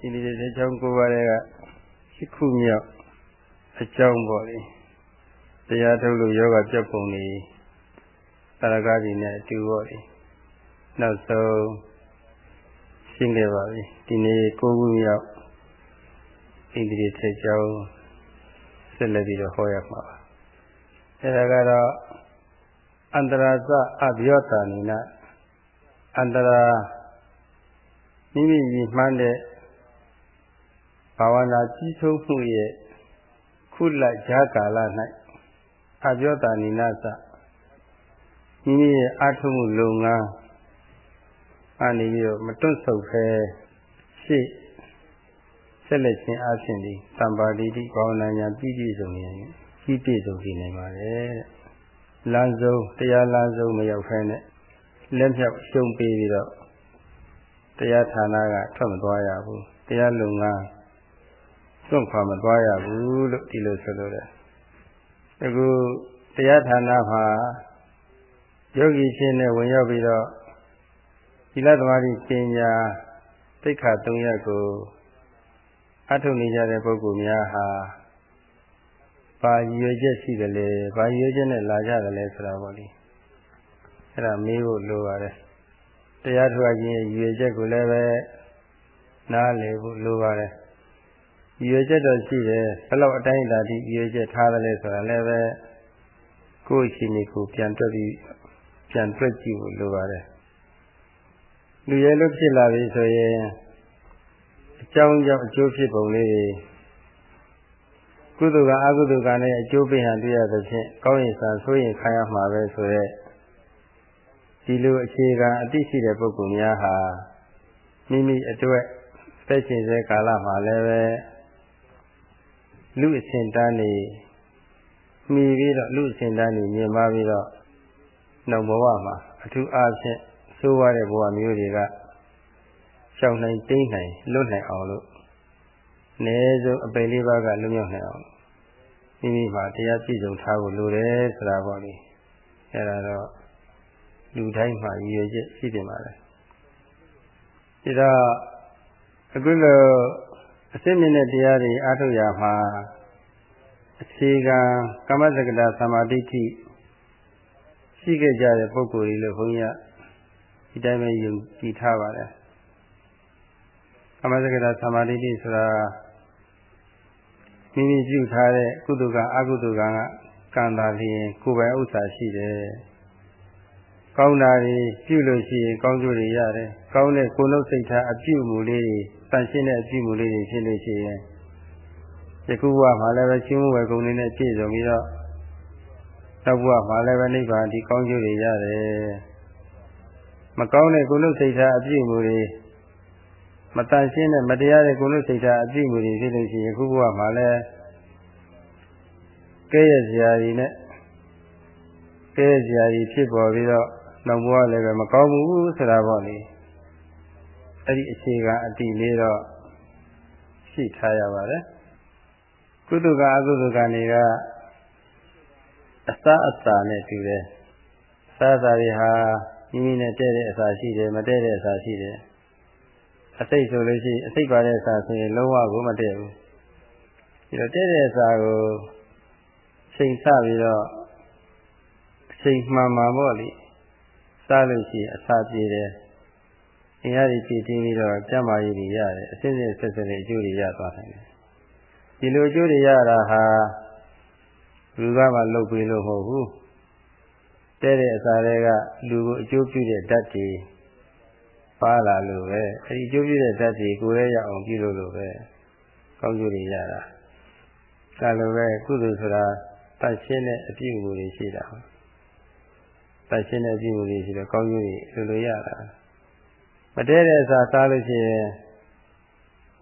ဒီနေ့တဲ့ချောင်းကိုပါတဲ့ကရှိခုမြောက်အကြောင်းပေါ့လေတရားထုတ်လို့ယောဂပြတ်ပုံနေသရကားကြီးနဲ့အတူပေါ့လေနောက်ဆုံးရှင်းခဲ့ပါပြီဒီနေ့ကိုခုမြောက်ဣန္ဒြေထေကျောင်းဆက်လက်ပြီးတော့ဟောရမှာပါအဲဒါကတော့အန္တရာစအဘယောတာနိနာအန္တရာမိမိရည်မှန်းတဲ့ ဘာဝနာကြီးဆုံးမှုရဲ့ခုလဂျာကာလ၌အပြောတာနိနာစမိမိရဲ့အထုမှုလုပ်ငန်းအနေပြီးတော့မတွန့်ဆုတ်ဖဲရှေ့ဆက်လက်ခြင်းအဖြစ်ဒီသံပါတိတိဘာဝနာညာပြည့်ပြည့်စုံနေကြီးပြည့်စုံနေနိုင်ပါတယ်တဲ့လမ်းဆုံးတရားလမ်းဆုံးမရောက်ဖဲနဲ့လက်ဖြောက်ရှုံးပေးပြီးတော့တရားဌာနကထွက်မသွားရဘူးတရားလုံငန်း စွန့်ခွာမသွားရဘူးလို့ဒီလိုဆိုလိုတယ်အခုတရားဌာနမှာယောဂီရှင်နဲ့ဝင်ရောက်ပြီးတော့သီလသမာဓိပညာသိက္ခာ၃ရပ်ကိုအထုနေကြတဲ့ပုဂ္ဂိုလ်များဟာဘာရည်ရွယ်ချက်ရှိတယ်လဲဘာရည်ရွယ်ချက်နဲ့လာကြတယ်လဲဆိုတာပေါ့လေအဲ့ဒါမေးဖို့လိုပါတယ်တရားထွားခြင်းရဲ့ရည်ရွယ်ချက်ကိုလည်းပဲနားလည်ဖို့လိုပါတယ် ရည်ရွယ်ချက်တော့ရှိတယ်ဘယ်လောက်အတိုင်းအတာထိရည်ရွယ်ချက်ထားတယ်လဲဆိုတာလည်းပဲကိုယ့်အချိန်ကိုပြန်တွက်ပြီးပြန်တွက်ကြည့်ဖို့လိုပါတယ်လူရဲလို့ဖြစ်လာပြီဆိုရင်အကြောင်းကြောင့်အကျိုးဖြစ်ပုံလေးတွေကုသိုလ်ကအကုသိုလ်ကနဲ့အကျိုးပေးဟန်တွေ့ရသဖြင့်ကောင်းရင်စာဆိုရင်ခံရမှာပဲဆိုရက်ဒီလိုအခြေခံအသိရှိတဲ့ပုဂ္ဂိုလ်များဟာမိမိအတွက်သက်ရှင်တဲ့ကာလမှာလည်းပဲ လူအစဉ်တန်းနေမှီပြီးတော့လူအစဉ်တန်းနေမြင်ပါပြီးတော့နောက်ဘဝမှာအထူးအားဖြင့်ဆိုးရတဲ့ဘဝမျိုးတွေကရှောင်နိုင်တိမ့်နိုင်လွတ်နိုင်အောင်လို့အနည်းဆုံးအပေလေးပါးကလွတ်မြောက်နိုင်အောင်မိမိမှာတရားပြည့်စုံထားဖို့လိုတယ်ဆိုတာပေါ့လေအဲဒါတော့လူတိုင်းမှာရည်ရွယ်ချက်ရှိတင်ပါတယ်ဒါတော့အခုလို အစစ်မြင့်တဲ့တရားတွေအားထုတ်ရမှာအခြေခံကမ္မစကတာသမာဓိဋ္ဌိရှိခဲ့ကြတဲ့ပုဂ္ဂိုလ်တွေလို့ဘုန်းကြီးကဒီတိုင်းပဲယုံကြည်ထားပါတယ်ကမ္မစကတာသမာဓိဋ္ဌိဆိုတာမိမိပြုထားတဲ့ကုသကအကုသကံကကံတာလျင်ကိုယ်ပိုင်ဥစ္စာရှိတယ်ကောင်းတာတွေပြုလို့ရှိရင်ကောင်းကျိုးတွေရတယ်ကောင်းတဲ့ကိုယ်လုံးစိတ်ထားအပြုမှုလေးတွေ တန်ရှင်းတဲ့အပြုမှုလေးတွေဖြစ်လို့ရှိရင်ယခုဘဝမှာလည်းပဲချင်းမှုပဲဂုဏ်တွေနဲ့ပြည့်စုံပြီးတော့နောက်ဘဝမှာလည်းပဲနိဗ္ဗာန်ဒီကောင်းကျိုးတွေရတယ်မကောင်းတဲ့ကိုယ်လုံးစိတ်ထားအပြုမှုတွေမတန်ရှင်းတဲ့မတရားတဲ့ကိုယ်လုံးစိတ်ထားအပြုမှုတွေဖြစ်လို့ရှိရင်ယခုဘဝမှာလည်းကဲရစရာတွေနဲ့ကဲရစရာတွေဖြစ်ပေါ်ပြီးတော့နောက်ဘဝလည်းပဲမကောင်းဘူးဆိုတာပေါ့လေ အဲ့ဒီအခြေခံအတိလေးတော့ရှိထားရပါတယ်ကုသကအကုသကနေကအစအစာနဲ့တူတယ်စားစာတွေဟာမိမိနဲ့တဲ့တဲ့အစာရှိတယ်မတဲ့တဲ့အစာရှိတယ်အစိတ်ဆိုလို့ရှိရင်အစိတ်ပါတဲ့အစာဆိုရင်လုံးဝကိုမတဲ့ဘူးဒီတော့တဲ့တဲ့အစာကိုချိန်ဆပြီးတော့အချိန်မှန်မှန်ပေါ့လေစားလို့ရှိရင်အစာပြေတယ် အင်အားကြီးပြည့်တင်းပြီးတော့ကျန်းမာရေးတွေရတယ်အစစ်စစ်ဆက်ဆက်တဲ့အကျိုးတွေရသွားတယ်ဒီလိုအကျိုးတွေရတာဟာလူကမှလုပ်ပြီးလို့မဟုတ်ဘူးတဲ့တဲ့အစာတွေကလူကိုအကျိုးပြုတဲ့ဓာတ်တွေပါလာလို့ပဲအဲဒီအကျိုးပြုတဲ့ဓာတ်တွေကိုယ်ရဲ့ရအောင်ပြုလို့လို့ပဲကောင်းကျိုးတွေရတာဒါလိုပဲကုသိုလ်ဆိုတာတတ်ရှင်းတဲ့အပြုအမူတွေရှိတာတတ်ရှင်းတဲ့အပြုအမူတွေရှိတော့ကောင်းကျိုးတွေလိုလိုရတာ မတည့်တဲ့အစာစားလို့ရှိရင်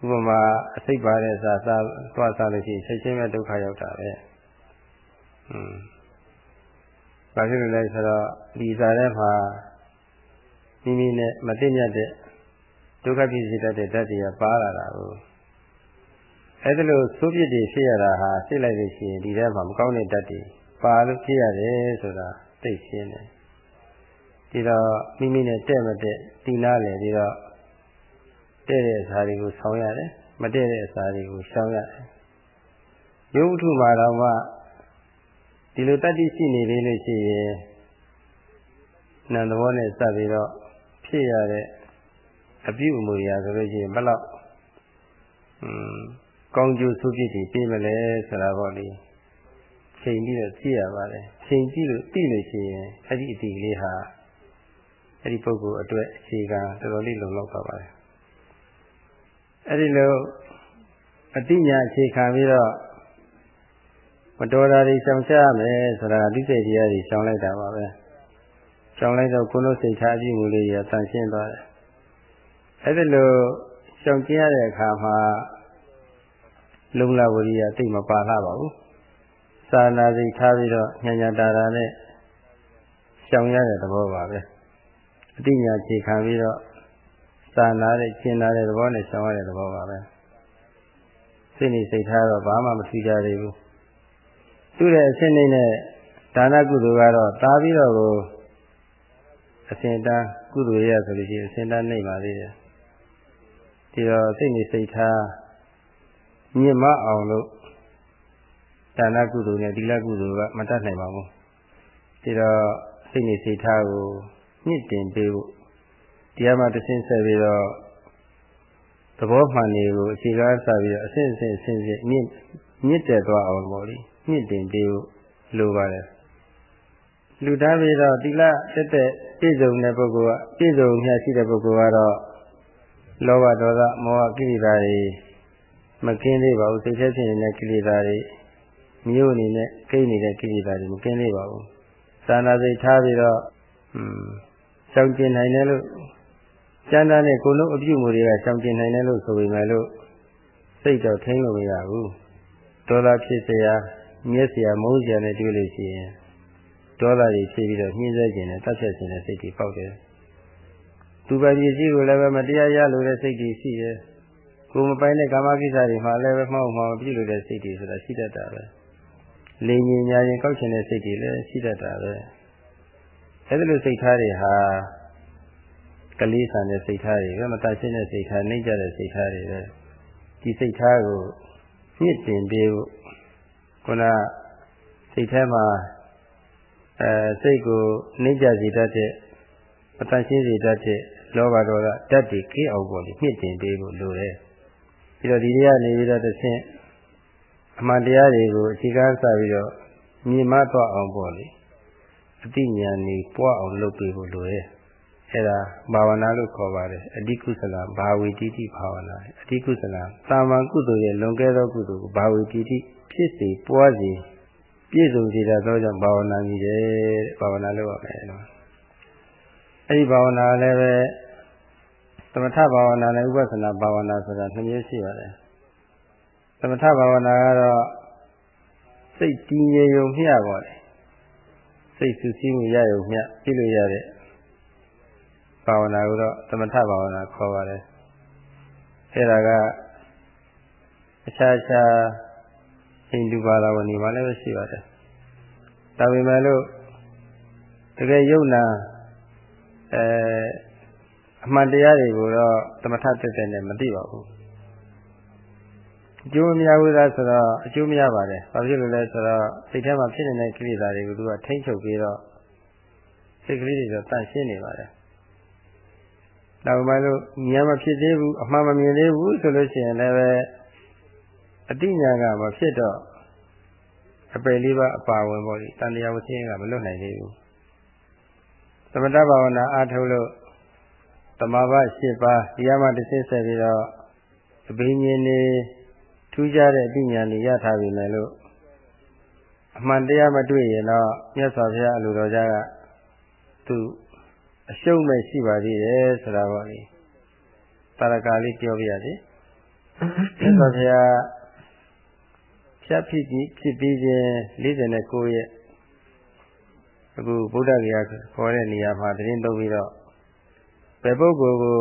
ဥပမာအစိတ်ပါတဲ့အစာစားသွားစားလို့ရှိရင်ဆက်ချင်းပဲဒုက္ခရောက်တာပဲ။อืมဘာဖြစ်လို့လဲဆိုတော့ဒီစာထဲမှာမိမိနဲ့မသိမြတ်တဲ့ဒုက္ခဖြစ်စေတတ်တဲ့ဓာတ်တွေကပါလာတာကိုအဲဒါလို့သိုးပြစ်တွေဖြစ်ရတာဟာသိလိုက်လို့ရှိရင်ဒီထဲမှာမကောင်းတဲ့ဓာတ်တွေပါလို့ဖြစ်ရတယ်ဆိုတာသိရှင်းတယ် ဒီတော့မိမိနဲ့တဲ့မတဲ့ဒီနာလေဒီတော့တဲ့တဲ့အစာတွေကိုဆောင်းရတယ်မတဲ့တဲ့အစာတွေကိုရှောင်ရတယ်ရုပ်ဝတ္ထုမှာတော့မှဒီလိုတတ္တိရှိနေသေးလို့ရှိရင်နံသဘောနဲ့စပ်ပြီးတော့ဖြစ်ရတဲ့အပြုအမူအရာဆိုလို့ရှိရင်ဘယ်လောက်อืมကောင်းကျိုးဆုပြည့်တည်ပေးမလဲဆိုတာပေါ့လေချိန်ပြီးတော့သိရပါတယ်ချိန်ကြည့်လို့သိလို့ရှိရင်အဲ့ဒီအတိလေးဟာ အဲ့ဒီပုဂ္ဂိုလ်အတွက်အခြေခံတော်တော်လေးလုံလောက်ပါပါတယ်အဲ့ဒီလိုအတိညာအခြေခံပြီးတော့မတော်တာတွေရှောင်ရှားမယ်ဆိုတာဒုစိတ်တရားတွေရှောင်လိုက်တာပါပဲရှောင်လိုက်တော့ကိုယ်လုံးစိတ်ထားအပြုမှုလေးရတန်ရှင်းသွားတယ်အဲ့ဒီလိုရှောင်ကျင်ရတဲ့အခါမှာလုံလဝရိယသိမပါလာပါဘူးစာနာစိတ်ထားပြီးတော့ညညာတာတာနဲ့ရှောင်ရတဲ့သဘောပါပဲ အတိညာခြေခံပြီးတော့စာနာတဲ့ရှင်းလာတဲ့သဘောနဲ့ရှောင်ရတဲ့သဘောပါပဲစိတ်နေစိတ်ထားတော့ဘာမှမထူးကြသေးဘူးသူ့ရဲ့အစစ်နဲ့ဒါနကုသိုလ်ကတော့တားပြီးတော့ကိုအစဉ်တန်းကုသိုလ်ရဆိုလို့ရှိရင်အစဉ်တန်းနေပါသေးတယ်ဒီတော့စိတ်နေစိတ်ထားမြင့်မအောင်လို့ဒါနကုသိုလ်နဲ့ဒီလကုသိုလ်ကမတတ်နိုင်ပါဘူးဒီတော့စိတ်နေစိတ်ထားကို မြင့်တင်ပေးဖို့တရားမှတဆင်းဆက်ပြီးတော့သဘောမှန်တွေကိုအခြေခံစပြီးတော့အစဉ်အစဉ်အစဉ်မြင့်မြင့်တက်သွားအောင်ပေါ့လေမြင့်တင်ပေးဖို့လိုပါတယ်လူသားပြီးတော့တိလတက်တဲ့ပြည့်စုံတဲ့ပုဂ္ဂိုလ်ကပြည့်စုံမြတ်ရှိတဲ့ပုဂ္ဂိုလ်ကတော့လောဘဒေါသမောဟကိလေသာတွေမကင်းသေးပါဘူးစိတ်ထဲဖြစ်နေတဲ့ကိလေသာတွေမျိုးအနေနဲ့ကိန်းနေတဲ့ကိလေသာတွေမကင်းသေးပါဘူးသာနာစိတ်ထားပြီးတော့อืม ရှောင်ကျင်နိုင်တယ်လို့ကျမ်းသာတဲ့ကိုယ်လုံးအပြုအမူတွေကရှောင်ကျင်နိုင်တယ်လို့ဆိုပေမဲ့လို့စိတ်တော့ထိန်းလို့မရဘူးဒေါသဖြစ်เสียမျက်เสียမုန်းเสียနဲ့တွေ့လို့ရှိရင်ဒေါသတွေဖြစ်ပြီးတော့နှင်းဆဲခြင်းနဲ့တတ်ဖြတ်ခြင်းနဲ့စိတ်တွေပေါက်တယ်သူပဲပစ္စည်းကိုလည်းပဲမတရားရလို့တဲ့စိတ်တွေရှိတယ်ကိုယ်မပိုင်တဲ့ကာမကိစ္စတွေမှာလည်းပဲမှောက်မှောက်ပြုလို့တဲ့စိတ်တွေဆိုတာရှိတတ်တာပဲလင်ញင်ညာရင်ကောက်ချင်တဲ့စိတ်တွေလည်းရှိတတ်တာပဲ အဲဒီလိုစိတ်ထားတွေဟာကလေးဆန်တဲ့စိတ်ထားတွေပဲမတတ်ရှင်းတဲ့စိတ်ထားနှိမ့်ကြတဲ့စိတ်ထားတွေပဲဒီစိတ်ထားကိုမြင့်တင်ပေးဖို့ခုနစိတ်ထဲမှာအဲစိတ်ကိုနှိမ့်ကြစေတတ်တဲ့မတတ်ရှင်းစေတတ်တဲ့လောဘဒေါသတတ်တည်ကိအောင်ပေါ်ပြီးမြင့်တင်ပေးဖို့လိုတယ်ပြီးတော့ဒီတရားနေပြီးတော့တစ်ဆင့်အမှန်တရားတွေကိုအခြေခံစပြီးတော့မြင်မသွားအောင်ပေါ့လေ အတိညာဏ်ပွားအောင်လုပ်ပေးဖို့လိုရဲ့အဲဒါဘာဝနာလို့ခေါ်ပါတယ်အတိကုသလဘာဝေတိတိဘာဝနာအတိကုသလတာမန်ကုသိုလ်ရဲ့လွန်ကဲသောကုသိုလ်ကိုဘာဝေတိတိဖြစ်စေပွားစေပြည့်စုံစေတတ်သောကြောင့်ဘာဝနာကြီးတယ်တဲ့ဘာဝနာလုပ်ရမယ်နော်အဲဒီဘာဝနာလည်းပဲသမထဘာဝနာနဲ့ဥပဒနာဘာဝနာဆိုတာနှစ်မျိုးရှိပါတယ်သမထဘာဝနာကတော့စိတ်တည်ငြိမ်ုံမျှပါလေ စိတ်ဆူဆီးမှုရရုံမျှပြည့်လို့ရတဲ့ဘာဝနာကိုတော့သမထဘာဝနာခေါ်ပါတယ်အဲဒါကအခြားခြားဟိန္ဒူဘာသာဝင်တွေမှာလည်းရှိပါတယ်ဒါပေမဲ့လို့တကယ်ယုံနာအဲအမှန်တရားတွေကိုတော့သမထတက်တဲ့နဲ့မသိပါဘူး အကျိုးမရဘူးလားဆိုတော့အကျိုးမရပါတယ်။ဘာဖြစ်လို့လဲဆိုတော့စိတ်ထဲမှာဖြစ်နေတဲ့ကိလေသာတွေကိုသူကထိမ့်ချုပ်ပြီးတော့စိတ်ကလေးတွေတော့တန့်ရှင်းနေပါတယ်။နောက်မှလို့ဉာဏ်မဖြစ်သေးဘူးအမှန်မမြင်သေးဘူးဆိုလို့ရှိရင်လည်းပဲအတိညာကမဖြစ်တော့အပယ်လေးပါအပါဝင်ပေါ့လေတန်တရားဝဆင်းကမလွတ်နိုင်သေးဘူး။သမထဘာဝနာအားထုတ်လို့တမာဘ၈ပါးတရားမှတစ်ဆင့်ဆက်ပြီးတော့အဘိညာဉ်နေ ထူးခြားတဲ့အပညာတွေရထားပြီလေလို့အမှန်တရားမတွေ့ရင်တော့မြတ်စွာဘုရားအလိုတော်ကြားကသူအရှုံးမဲ့ရှိပါသေးတယ်ဆိုတာပေါ့လေတာရကာလေးပြောပြရတယ်မြတ်စွာဘုရားဖြတ်ဖြစ်ပြီးဖြစ်ပြီးခြင်း49ရက်အခုဗုဒ္ဓဂယာခေါ်တဲ့နေရာမှာတရင်သုံးပြီးတော့ဘယ်ပုဂ္ဂိုလ်ကို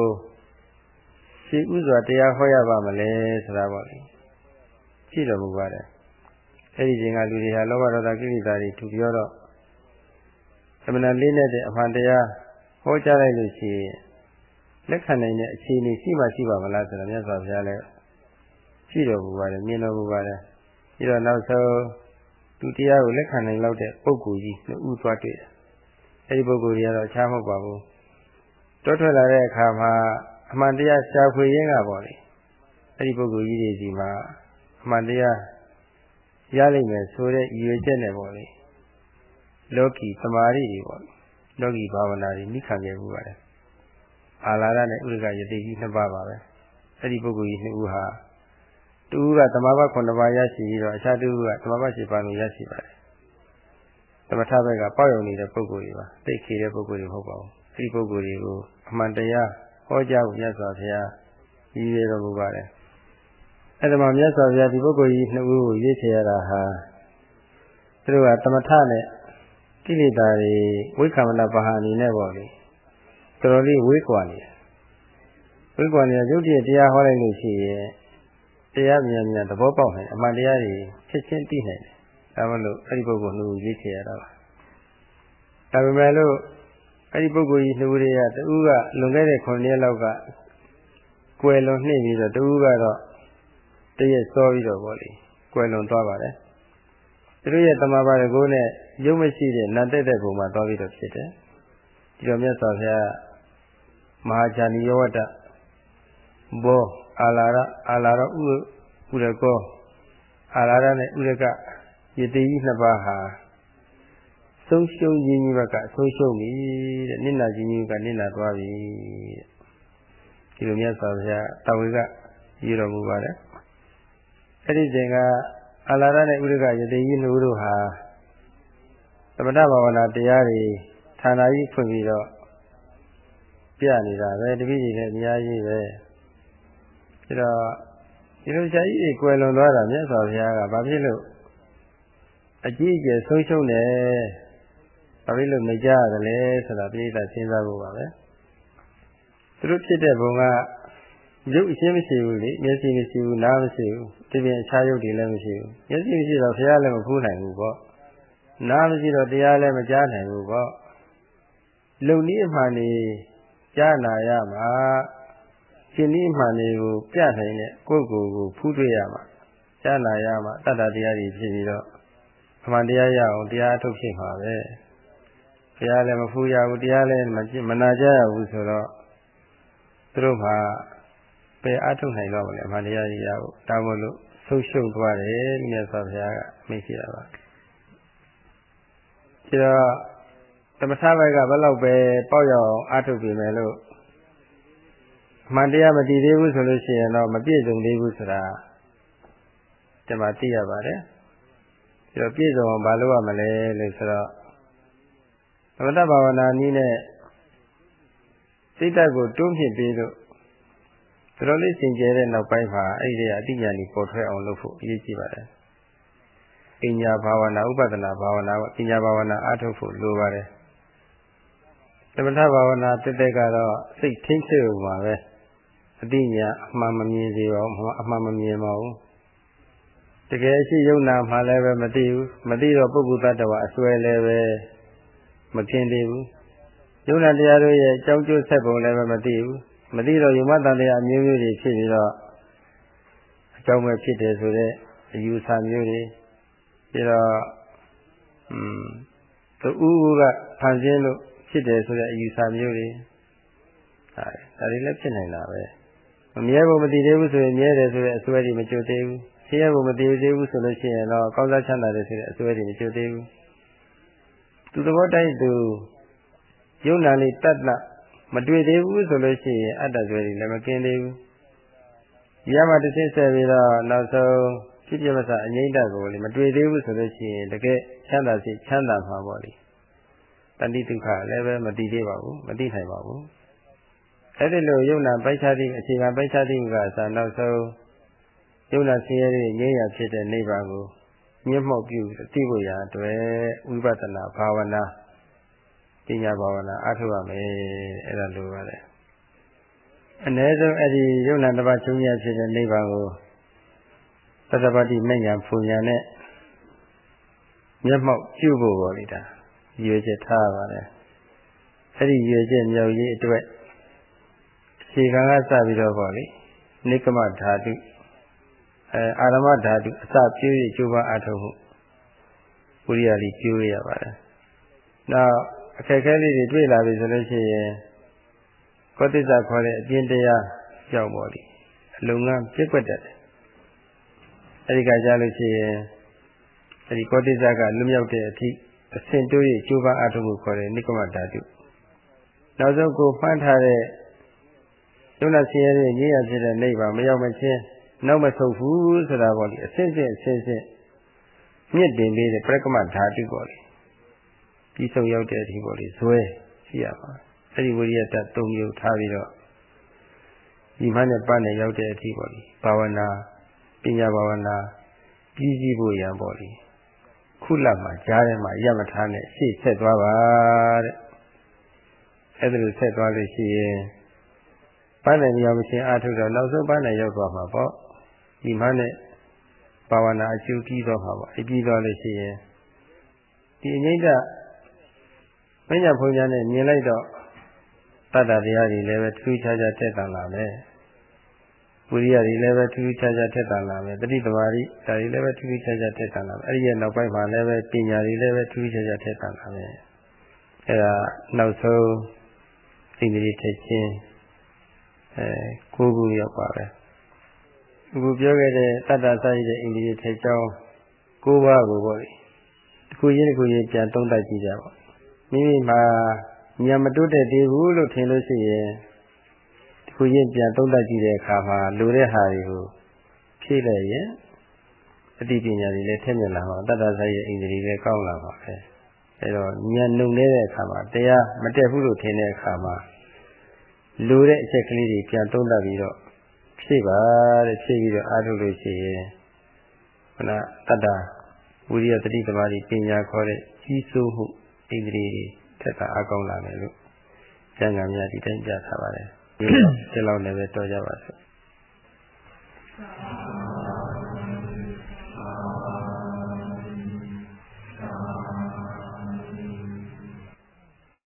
ရှိဥစွာတရားဟောရပါမလဲဆိုတာပေါ့လေ ရှိတော်မူပါတယ်အဲ့ဒီချိန်ကလူတွေဟာလောဘဒေါသကိလေသာတွေထူပြောတော့သမဏလေးနဲ့တဲ့အမှန်တရားဟောကြားလိုက်လို့ရှိရင်လက်ခံနိုင်တဲ့အခြေအနေရှိမှရှိပါမလားဆိုတော့မြတ်စွာဘုရားလည်းရှိတော်မူပါတယ်မြင်တော်မူပါတယ်ပြီးတော့နောက်ဆုံးသူတရားကိုလက်ခံနိုင်လောက်တဲ့ပုဂ္ဂိုလ်ကြီးနှစ်ဦးသွားတွေ့တယ်အဲဒီပုဂ္ဂိုလ်ကြီးကတော့အခြားမဟုတ်ပါဘူးတောထွက်လာတဲ့အခါမှာအမှန်တရားရှာဖွေရင်းကပေါ့လေအဲဒီပုဂ္ဂိုလ်ကြီးတွေစီမှာအ မှန်တရားရလိမ့်မယ်ဆိုတဲ့ရည်ရွယ်ချက်နဲ့ပေါ့လေလောကီသမာဓိတွေပေါ့လောကီဘာဝနာတွေမိခံခဲ့မှုပါတယ်အာလာရနဲ့ဥရကယတိကြီးနှစ်ပါးပါပဲအဲ့ဒီပုဂ္ဂိုလ်ကြီးနှစ်ဦးဟာတူကသမာဘ9ပါးရရှိပြီးတော့အခြားတူကသမာဘ10ပါးကိုရရှိပါတယ်သမထဘက်ကပေါ့ယုံနေတဲ့ပုဂ္ဂိုလ်တွေပါသိခေတဲ့ပုဂ္ဂိုလ်တွေမဟုတ်ပါဘူးအဲ့ဒီပုဂ္ဂိုလ်တွေကိုအမှန်တရားဟောကြားဖို့မြတ်စွာဘုရားရည်ရတော်မူပါတယ် အဲ့ဒါမှမြတ်စွာဘုရားဒီပုဂ္ဂိုလ်ကြီးနှစ်ဦးကိုရွေးချယ်ရတာဟာသူတို့ကသမထနဲ့ကိလေသာတွေဝိက္ခမနပဟာအနေနဲ့ပေါ့လေတော်တော်လေးဝေးကွာနေတယ်ဝေးကွာနေတဲ့ရုပ်တည်းတရားဟောလိုက်လို့ရှိရင်တရားမြန်မြန်သဘောပေါက်နိုင်အမှန်တရားတွေဖြစ်ချင်းသိနိုင်တယ်ဒါမှမဟုတ်အဲ့ဒီပုဂ္ဂိုလ်နှုတ်ရွေးချယ်ရတာပါဒါပေမဲ့လို့အဲ့ဒီပုဂ္ဂိုလ်ကြီးနှုတ်တွေကတူကလွန်ခဲ့တဲ့9ရက်လောက်ကကွယ်လွန်နှိမ့်ပြီးတော့တူကတော့ တရက်စောပြီးတော့ပေါ့လေကွယ်လွန်သွားပါတယ်သူတို့ရဲ့တမဘာတကိုးနဲ့ရုပ်မရှိတဲ့နတ်တက်တဲ့ပုံမှာသွားပြီးတော့ဖြစ်တယ်ဒီတော့မြတ်စွာဘုရားမဟာဇာနီယောဝတ္တဘောအာလာရအာလာရဥဥရကောအာလာရနဲ့ဥရကယတိကြီးနှစ်ပါးဟာဆုံးရှုံးခြင်းကြီးဘက်ကဆုံးရှုံးပြီတဲ့နိနာခြင်းကြီးကနိနာသွားပြီဒီလိုမြတ်စွာဘုရားတာဝေကရည်တော်မူပါတယ် အဲ့ဒီချိန်ကအလာရနဲ့ဥရကယတိကြီးနှစ်ဦးတို့ဟာသမထဘာဝနာတရားတွေဌာနကြီးဖွင့်ပြီးတော့ပြနေတာပဲတပည့်တွေလည်းအများကြီးပဲဒါတော့ဒီလိုဆရာကြီးတွေကွယ်လွန်သွားတာမြတ်စွာဘုရားကဘာဖြစ်လို့အကြီးအကျယ်ဆုံးရှုံးတယ်ဘာဖြစ်လို့မကြရတယ်လဲဆိုတာပြိဿစဉ်းစားဖို့ပါပဲသူတို့ဖြစ်တဲ့ဘုံက ရုပ်အရှင်းမရှိဘူးလေမျက်စိမရှိဘူးနားမရှိဘူးဒီပြင်အခြားရုပ်တွေလည်းမရှိဘူးမျက်စိမရှိတော့ဘုရားလည်းမဖူးနိုင်ဘူးပေါ့နားမရှိတော့တရားလည်းမကြားနိုင်ဘူးပေါ့လုံနည်းအမှန်နေကြားနာရမှာရှင်နည်းအမှန်တွေကိုပြနိုင်တဲ့ကိုယ့်ကိုယ်ကိုဖူးတွေ့ရမှာကြားနာရမှာတတ္တတရားတွေဖြစ်ပြီးတော့အမှန်တရားရအောင်တရားထုတ်ဖြစ်မှာပဲဘုရားလည်းမဖူးရဘူးတရားလည်းမနာကြရဘူးဆိုတော့သူတို့မှာ ပယ်အထုတ်နိုင်တော့မလဲအမှန်တရားကြီးရဖို့ဒါမို့လို့ဆုံးရှုံးသွားတယ်မြတ်စွာဘုရားကမိတ်ရှိတာပါဒီတော့သမထဘက်ကဘယ်လောက်ပဲပေါက်ရအောင်အထုတ်ပြီမယ်လို့အမှန်တရားမတည်သေးဘူးဆိုလို့ရှိရင်တော့မပြည့်စုံသေးဘူးဆိုတာဒီမှာသိရပါတယ်ဒီတော့ပြည့်စုံအောင်မလုပ်ရမလဲလို့ဆိုတော့သမထဘာဝနာနည်းနဲ့စိတ်ဓာတ်ကိုတွန်းဖြစ်ပြီးလို့ တော်တော်လေးစင်ကြဲတဲ့နောက်ပိုင်းမှာအဲ့ဒီအတိညာဏီပေါ်ထွက်အောင်လုပ်ဖို့အရေးကြီးပါတယ်။ပညာဘာဝနာဥပဒနာဘာဝနာကပညာဘာဝနာအားထုတ်ဖို့လိုပါတယ်။သမထဘာဝနာတက်တက်ကတော့စိတ်ထိမ့်ချွေပါပဲ။အတိညာအမှန်မမြင်စေပါဘူးအမှန်မမြင်ပါဘူး။တကယ်ရှိယုံနာမှလည်းပဲမသိဘူး။မသိတော့ပုဂ္ဂိုလ်တ attva အစွဲလည်းပဲမกินသေးဘူး။ယုံနာတရားတို့ရဲ့အကြောင်းကျိုးဆက်ပုံလည်းပဲမသိဘူး။ မသိတော့ယုံမတန်တရားအမျိုးမျိုးတွေဖြစ်ပြီးတော့အကြောင်းပဲဖြစ်တယ်ဆိုတဲ့အယူဆမျိုးတွေပြီးတော့อืมသူဦးဦးကဖန်ဆင်းလို့ဖြစ်တယ်ဆိုတဲ့အယူဆမျိုးတွေဟာဒါတွေလည်းဖြစ်နိုင်တာပဲမမြဲဖို့မတည်သေးဘူးဆိုရင်မြဲတယ်ဆိုတဲ့အစွဲတွေမကြိုသေးဘူးဆင်းရဲဖို့မတည်သေးဘူးဆိုလို့ရှိရင်တော့ကောင်းစားချမ်းသာတယ်ဆိုတဲ့အစွဲတွေမကြိုသေးဘူးသူသဘောတိုင်းသူယုံနာလေးတတ်တတ် မတွေ့သေးဘူးဆိုလို့ရှိရင်အတ္တဆွဲတွေလည်းမกินသေးဘူးဒီရမှာတစ်ဆင့်ဆက်ပြီးတော့နောက်ဆုံးဖြစ်ပြမစအငိမ့်တက်ကိုလေမတွေ့သေးဘူးဆိုလို့ရှိရင်တကယ်ချမ်းသာစိတ်ချမ်းသာမှာပေါ့လေတဏှိဒုက္ခလည်းပဲမတည်သေးပါဘူးမတည်နိုင်ပါဘူးအဲ့ဒီလိုယုံနာပိုက်ခြားသည့်အခြေခံပိုက်ခြားသည့်ကသာနောက်ဆုံးယုံနာဆင်းရဲတဲ့ငြိမ်းရာဖြစ်တဲ့နိဗ္ဗာန်ကိုမျက်မှောက်ပြုသိဖို့ရာအတွက်ဝိပဿနာဘာဝနာ ပညာဘာဝနာအားထုတ်ရမယ်အဲ့ဒါလိုပါတယ်အ ਨੇ ဆုံးအဲ့ဒီယုံနာတစ်ပါးချုပ်ရဖြစ်တဲ့နိဗ္ဗာန်ကိုသတ္တပတိမဉ္ဇဉ်ဖူညာနဲ့မျက်မှောက်ပြုဖို့ပေါ်လိတာရွေချက်ထားပါတယ်အဲ့ဒီရွေချက်မြောက်ရေးအတွက်ခြေခံကစပြီးတော့ပေါ့လေနိကမဓာတုအဲအာရမဓာတုအစပြည့်ရကျိုးပအားထုတ်မှုဝိရိယလေးကျိုးရပါတယ်နောက် အခက်အခဲလေးတွေတွေ့လာပြီဆိုလို့ရှိရင်ကောတိစ္ဆာခေါ်တဲ့အပြင်းတရားကြောက်ပေါ်လေအလုံငန်းပြက်ွက်တတ်တယ်အဲဒီကကြားလို့ရှိရင်အဲဒီကောတိစ္ဆာကလွတ်မြောက်တဲ့အထိအစဉ်တိုးရကျိုးပအားထုတ်မှုခေါ်တဲ့နိကမဓာတုနောက်ဆုံးကိုမှန်းထားတဲ့ယုံနာဆင်းရဲတဲ့ညဉ့်ရဖြစ်တဲ့နိဗ္ဗာန်မရောက်မချင်းနောက်မဆုတ်ဘူးဆိုတာပေါ့လေအစစ်စစ်အစစ်စစ်မြင့်တင်ပေးတဲ့ပရကမဓာတုပေါ့လေ ပြီးဆုံးရောက်တဲ့အထိပေါ့လေဇွဲရှိရပါအဲ့ဒီဝိရိယတတ်၃မျိုးထားပြီးတော့ဒီမှနဲ့ပတ်နဲ့ရောက်တဲ့အထိပေါ့လေဘာဝနာပညာဘာဝနာပြီးစီးဖို့ရံပေါ့လေခုလတ်မှာကြားထဲမှာရမထားနဲ့ရှေ့ဆက်သွားပါတဲ့အဲ့ဒါလိုဆက်သွားလို့ရှိရင်ပန်းနိုင်ရောက်ခြင်းအားထုတ်တော့နောက်ဆုံးပန်းနိုင်ရောက်သွားမှာပေါ့ဒီမှနဲ့ဘာဝနာအကျိုးပြီးတော့မှာပေါ့အပြီးသွားလို့ရှိရင်ဒီအငိမ့်က မညာဘုံညာနဲ့မြင်လိုက်တော့တတ္တတရားတွေလည်းပဲထူးခြားခြားတက်တန်လာမယ်ဝိရိယတွေလည်းပဲထူးထူးခြားခြားတက်တန်လာမယ်တတိသမารိဒါတွေလည်းပဲထူးထူးခြားခြားတက်တန်လာမယ်အဲ့ဒီရဲ့နောက်ပိုင်းမှာလည်းပဲပညာတွေလည်းပဲထူးထူးခြားခြားတက်တန်လာမယ်အဲ့ဒါနောက်ဆုံးစိတ်တွေထက်ချင်းအဲကိုးခုရောက်ပါပဲအခုပြောခဲ့တဲ့တတ္တစာရည်တဲ့အိန္ဒိယထေကျောင်း၉ပါးကိုပေါ့လေတစ်ခုချင်းတစ်ခုချင်းပြန်သုံးသပ်ကြည့်ကြပါ မိမိမှာဉာဏ်မတိုးတက်သေးဘူးလို့ထင်လို့ရှိရင်တစ်ခုချင်းပြန်သုံးသပ်ကြည့်တဲ့အခါမှာလိုတဲ့ဟာတွေကိုဖြည့်လိုက်ရင်အတိပညာတွေလည်းထက်မြက်လာမှာတတ္တစာရည်အိန္ဒိယလည်းကောင်းလာပါပဲအဲတော့ဉာဏ်နှုံနေတဲ့အခါမှာတရားမတက်ဘူးလို့ထင်တဲ့အခါမှာလိုတဲ့အချက်ကလေးတွေပြန်သုံးသပ်ပြီးတော့ဖြည့်ပါတဲ့ဖြည့်ပြီးတော့အားထုတ်လို့ရှိရင်ခဏတတ္တဝိရိယတတိသမารီပညာခေါ်တဲ့ကြီးစိုးမှု ဣန္ဒြေတွေထက်တာအကောင်းလာမယ်လို့ကျမ်းဂန်များဒီတိုင်းပြထားပါတယ်ဒီလောက်လည်းပဲတော်ကြပါစို့